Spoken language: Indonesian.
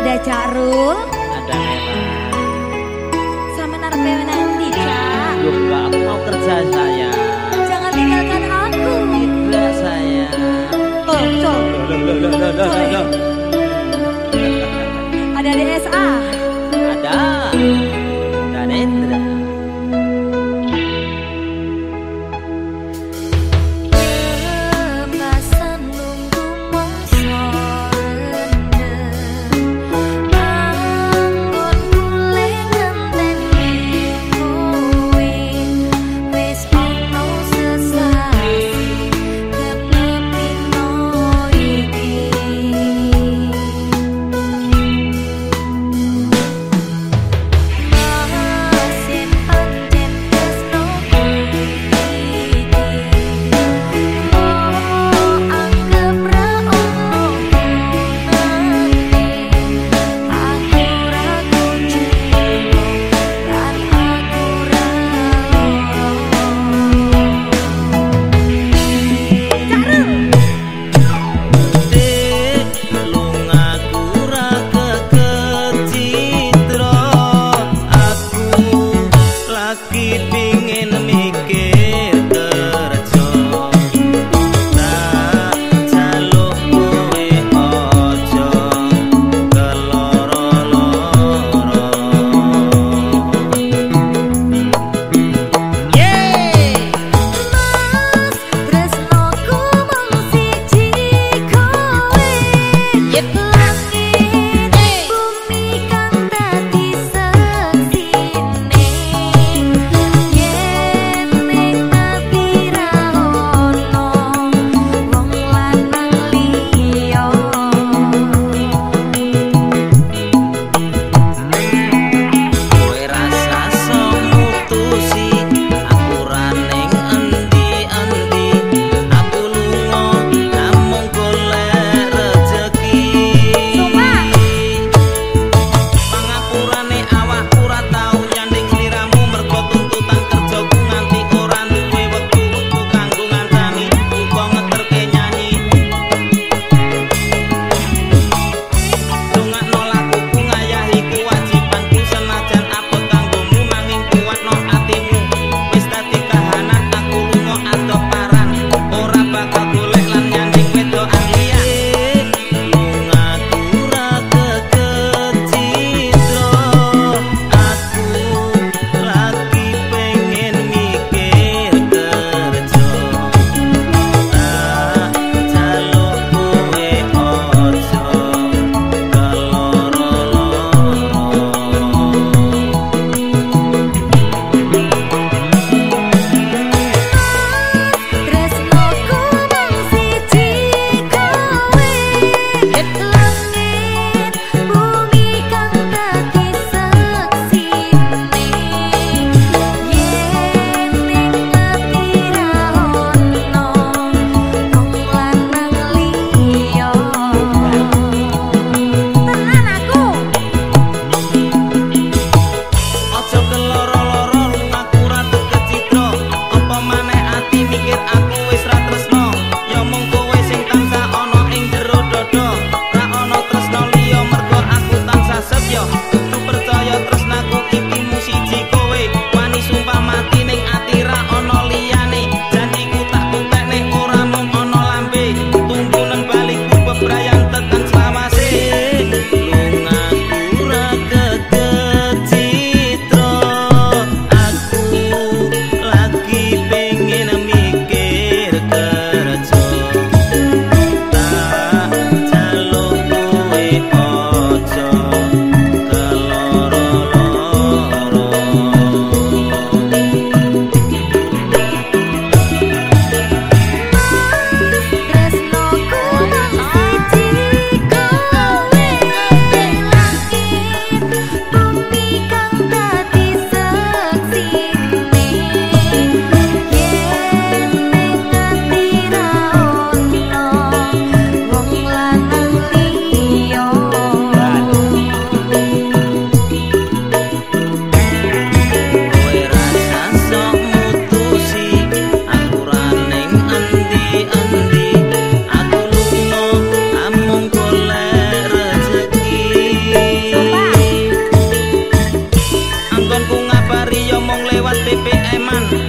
Ada Carul. Ada Nela. Sama narpe nanti, Cak. Loh, enggak, aku mau kerja saya. Jangan tinggalkan aku. Tidak saya. Oh, so. Ada Man.